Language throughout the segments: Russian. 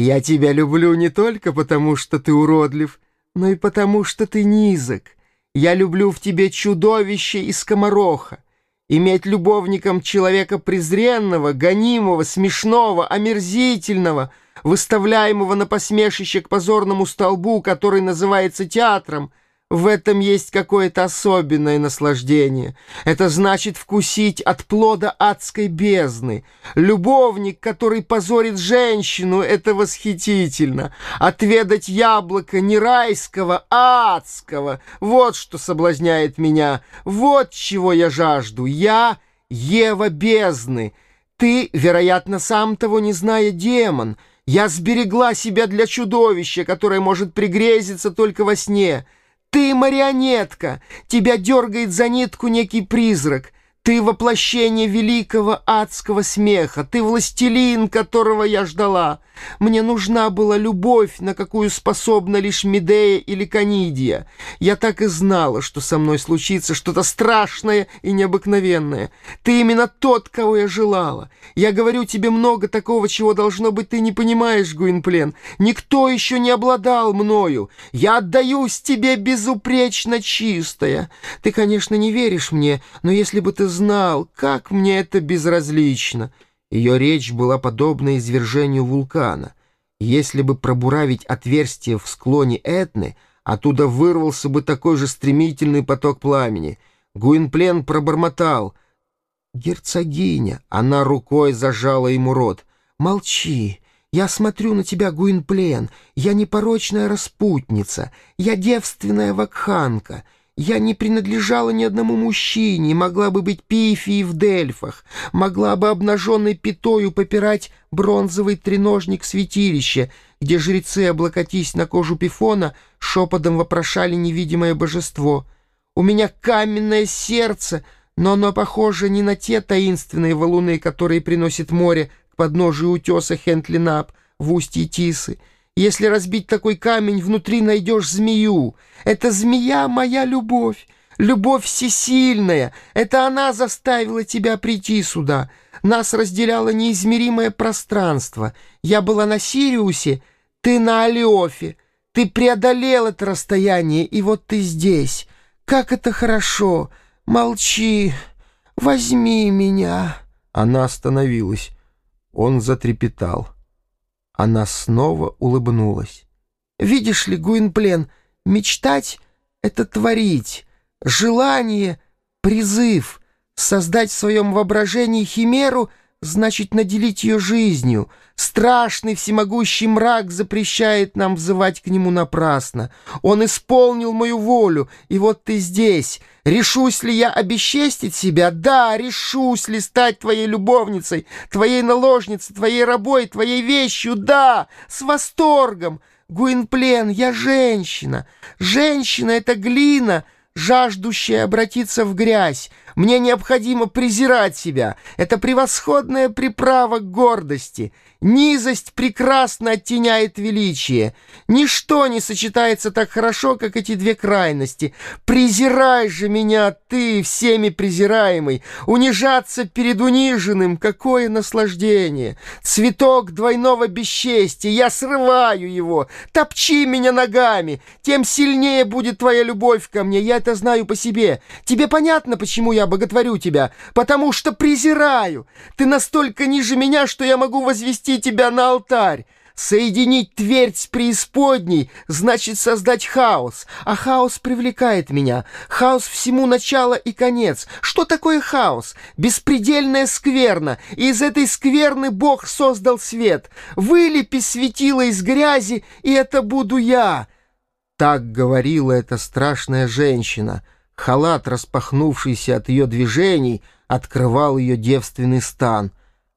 Я тебя люблю не только потому, что ты уродлив, но и потому, что ты низок. Я люблю в тебе чудовище и скомороха. Иметь любовником человека презренного, гонимого, смешного, омерзительного, выставляемого на посмешище к позорному столбу, который называется театром — в этом есть какое-то особенное наслаждение. Это значит вкусить от плода адской бездны. Любовник, который позорит женщину, это восхитительно. Отведать яблоко не райского, а адского. Вот что соблазняет меня. Вот чего я жажду. Я Ева бездны. Ты, вероятно, сам того не зная, демон. Я сберегла себя для чудовища, которое может пригрезиться только во сне». Ты марионетка, тебя дергает за нитку некий призрак. Ты воплощение великого адского смеха, ты властелин, которого я ждала. Мне нужна была любовь, на какую способна лишь Медея или Канидия. Я так и знала, что со мной случится что-то страшное и необыкновенное. Ты именно тот, кого я желала. Я говорю тебе много такого, чего, должно быть, ты не понимаешь, Гуинплен. Никто еще не обладал мною. Я отдаюсь тебе безупречно чистая. Ты, конечно, не веришь мне, но если бы ты знал, как мне это безразлично. Ее речь была подобна извержению вулкана. Если бы пробуравить отверстие в склоне Этны, оттуда вырвался бы такой же стремительный поток пламени. Гуинплен пробормотал. «Герцогиня!» — она рукой зажала ему рот. «Молчи! Я смотрю на тебя, Гуинплен! Я непорочная распутница! Я девственная вакханка!» Я не принадлежала ни одному мужчине, могла бы быть пифией в Дельфах, могла бы обнаженной пятою попирать бронзовый треножник святилища, где жрецы, облокотись на кожу пифона, шепотом вопрошали невидимое божество. У меня каменное сердце, но оно похоже не на те таинственные валуны, которые приносит море к подножию утеса Хентлинап в устье Тисы, если разбить такой камень, внутри найдешь змею. Это змея — моя любовь, любовь всесильная. Это она заставила тебя прийти сюда. Нас разделяло неизмеримое пространство. Я была на Сириусе, ты на Алиофе. Ты преодолел это расстояние, и вот ты здесь. Как это хорошо! Молчи, возьми меня!» Она остановилась. Он затрепетал. Она снова улыбнулась. «Видишь ли, Гуинплен, мечтать — это творить, желание — призыв, создать в своем воображении химеру — значит наделить ее жизнью. Страшный всемогущий мрак запрещает нам взывать к нему напрасно. Он исполнил мою волю, и вот ты здесь. Решусь ли я обесчестить себя? Да, решусь ли стать твоей любовницей, твоей наложницей, твоей рабой, твоей вещью? Да, с восторгом. Гуинплен, я женщина. Женщина — это глина — жаждущая обратиться в грязь. Мне необходимо презирать себя. Это превосходная приправа гордости. Низость прекрасно оттеняет величие. Ничто не сочетается так хорошо, как эти две крайности. Презирай же меня, ты, всеми презираемый. Унижаться перед униженным — какое наслаждение. Цветок двойного бесчестия, я срываю его. Топчи меня ногами, тем сильнее будет твоя любовь ко мне. Я это знаю по себе. Тебе понятно, почему я боготворю тебя? Потому что презираю. Ты настолько ниже меня, что я могу возвести тебя на алтарь. Соединить твердь с преисподней значит создать хаос, а хаос привлекает меня. Хаос всему начало и конец. Что такое хаос? Беспредельная скверна, и из этой скверны Бог создал свет. Вылепи светило из грязи, и это буду я. Так говорила эта страшная женщина. Халат, распахнувшийся от ее движений, открывал ее девственный стан.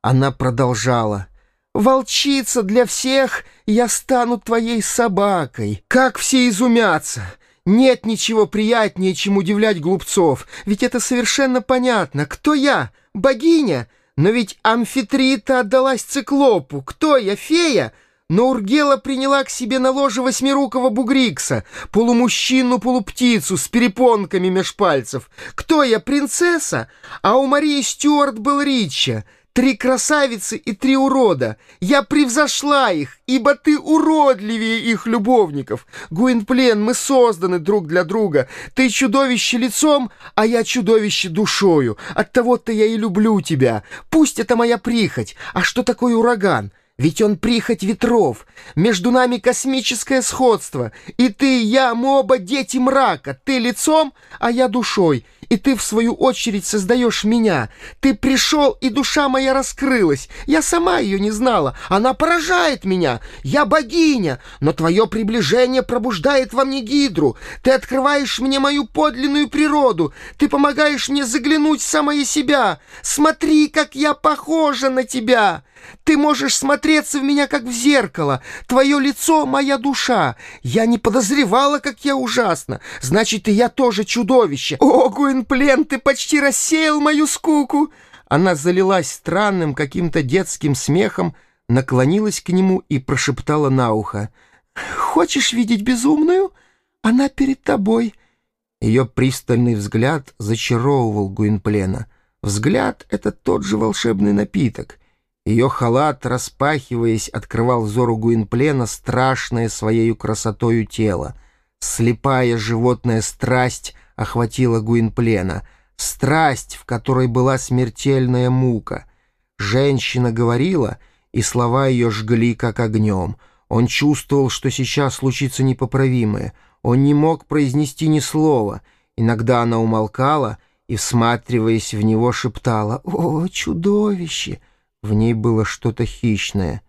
Она продолжала — Волчица для всех, я стану твоей собакой. Как все изумятся! Нет ничего приятнее, чем удивлять глупцов, ведь это совершенно понятно. Кто я? Богиня? Но ведь амфитрита отдалась циклопу. Кто я? Фея? Но Ургела приняла к себе на ложе восьмирукого бугрикса, полумужчину-полуптицу с перепонками меж пальцев. Кто я? Принцесса? А у Марии Стюарт был Рича. Три красавицы и три урода. Я превзошла их, ибо ты уродливее их любовников. Гуинплен, мы созданы друг для друга. Ты чудовище лицом, а я чудовище душою. Оттого-то я и люблю тебя. Пусть это моя прихоть. А что такое ураган? Ведь он прихоть ветров. Между нами космическое сходство. И ты я, мы оба дети мрака. Ты лицом, а я душой. И ты, в свою очередь, создаешь меня. Ты пришел, и душа моя раскрылась. Я сама ее не знала. Она поражает меня. Я богиня. Но твое приближение пробуждает во мне гидру. Ты открываешь мне мою подлинную природу. Ты помогаешь мне заглянуть в самое себя. Смотри, как я похожа на тебя. Ты можешь смотреться в меня, как в зеркало. Твое лицо — моя душа. Я не подозревала, как я ужасна. Значит, и я тоже чудовище. О, Гуинплен, ты почти рассеял мою скуку!» Она залилась странным каким-то детским смехом, наклонилась к нему и прошептала на ухо. «Хочешь видеть безумную? Она перед тобой». Ее пристальный взгляд зачаровывал Гуинплена. Взгляд — это тот же волшебный напиток — ее халат, распахиваясь, открывал взору Гуинплена страшное своею красотою тело. Слепая животная страсть охватила Гуинплена. Страсть, в которой была смертельная мука. Женщина говорила, и слова ее жгли, как огнем. Он чувствовал, что сейчас случится непоправимое. Он не мог произнести ни слова. Иногда она умолкала и, всматриваясь в него, шептала «О, чудовище!» В ней было что-то хищное.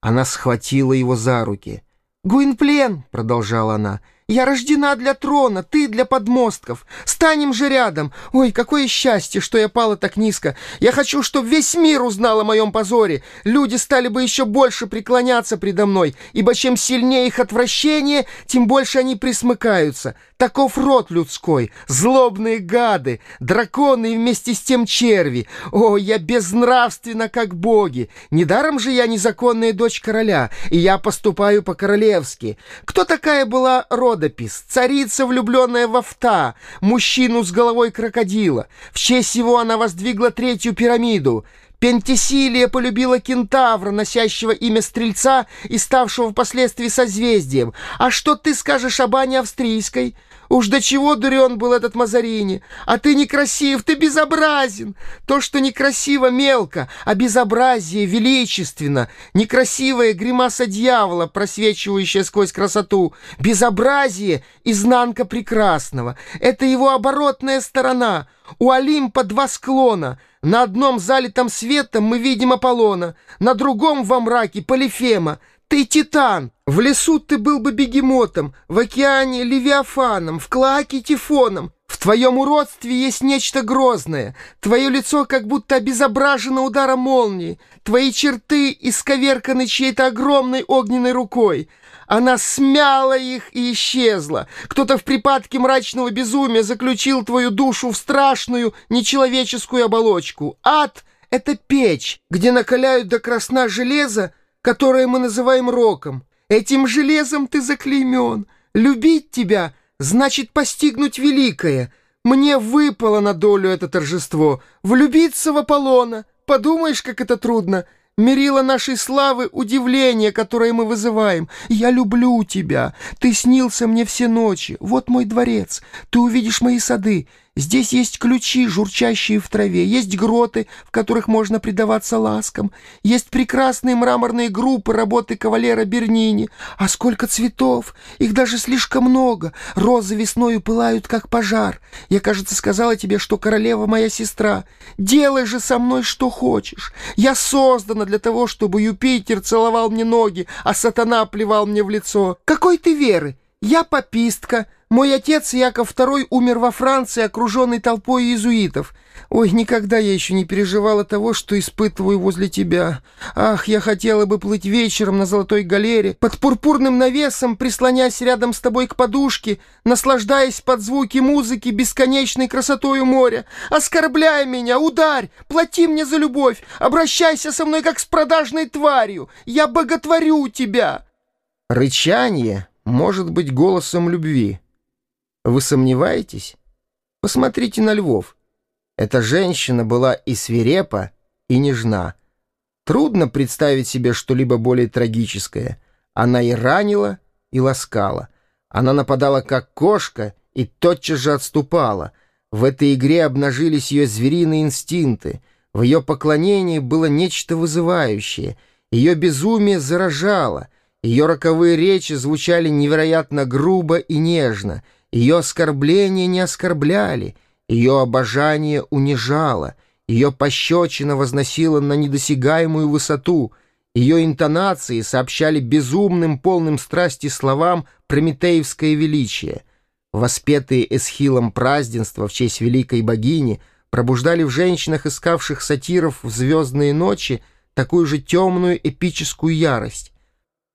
Она схватила его за руки. «Гуинплен!» — продолжала она — я рождена для трона, ты для подмостков. Станем же рядом. Ой, какое счастье, что я пала так низко. Я хочу, чтобы весь мир узнал о моем позоре. Люди стали бы еще больше преклоняться предо мной, ибо чем сильнее их отвращение, тем больше они присмыкаются. Таков род людской, злобные гады, драконы и вместе с тем черви. О, я безнравственна, как боги. Недаром же я незаконная дочь короля, и я поступаю по-королевски. Кто такая была рода Родопис, царица, влюбленная в Авта, мужчину с головой крокодила. В честь его она воздвигла третью пирамиду. Пентесилия полюбила кентавра, носящего имя Стрельца и ставшего впоследствии созвездием. А что ты скажешь об Ане Австрийской? Уж до чего дурен был этот Мазарини. А ты некрасив, ты безобразен. То, что некрасиво, мелко, а безобразие величественно. Некрасивая гримаса дьявола, просвечивающая сквозь красоту. Безобразие — изнанка прекрасного. Это его оборотная сторона. У Олимпа два склона. На одном залитом светом мы видим Аполлона, на другом во мраке — Полифема. Ты титан! В лесу ты был бы бегемотом, в океане — левиафаном, в клоаке — тифоном. В твоем уродстве есть нечто грозное. Твое лицо как будто обезображено ударом молнии. Твои черты исковерканы чьей-то огромной огненной рукой. Она смяла их и исчезла. Кто-то в припадке мрачного безумия заключил твою душу в страшную нечеловеческую оболочку. Ад — это печь, где накаляют до красна железо, которое мы называем роком. Этим железом ты заклеймен. Любить тебя значит постигнуть великое. Мне выпало на долю это торжество. Влюбиться в Аполлона. Подумаешь, как это трудно. Мерила нашей славы удивление, которое мы вызываем. Я люблю тебя. Ты снился мне все ночи. Вот мой дворец. Ты увидишь мои сады. Здесь есть ключи, журчащие в траве, есть гроты, в которых можно предаваться ласкам, есть прекрасные мраморные группы работы кавалера Бернини. А сколько цветов! Их даже слишком много. Розы весною пылают, как пожар. Я, кажется, сказала тебе, что королева моя сестра. Делай же со мной, что хочешь. Я создана для того, чтобы Юпитер целовал мне ноги, а сатана плевал мне в лицо. Какой ты веры? Я попистка. Мой отец Яков II умер во Франции, окруженный толпой иезуитов. Ой, никогда я еще не переживала того, что испытываю возле тебя. Ах, я хотела бы плыть вечером на золотой галере, под пурпурным навесом, прислонясь рядом с тобой к подушке, наслаждаясь под звуки музыки бесконечной красотою моря. Оскорбляй меня, ударь, плати мне за любовь, обращайся со мной, как с продажной тварью. Я боготворю тебя. Рычание может быть голосом любви. Вы сомневаетесь? Посмотрите на львов. Эта женщина была и свирепа, и нежна. Трудно представить себе что-либо более трагическое. Она и ранила, и ласкала. Она нападала как кошка и тотчас же отступала. В этой игре обнажились ее звериные инстинкты. В ее поклонении было нечто вызывающее. Ее безумие заражало. Ее роковые речи звучали невероятно грубо и нежно. Ее оскорбления не оскорбляли. Ее обожание унижало. Ее пощечина возносила на недосягаемую высоту. Ее интонации сообщали безумным, полным страсти словам прометеевское величие. Воспетые Эсхилом празднества в честь великой богини пробуждали в женщинах, искавших сатиров в звездные ночи, такую же темную эпическую ярость.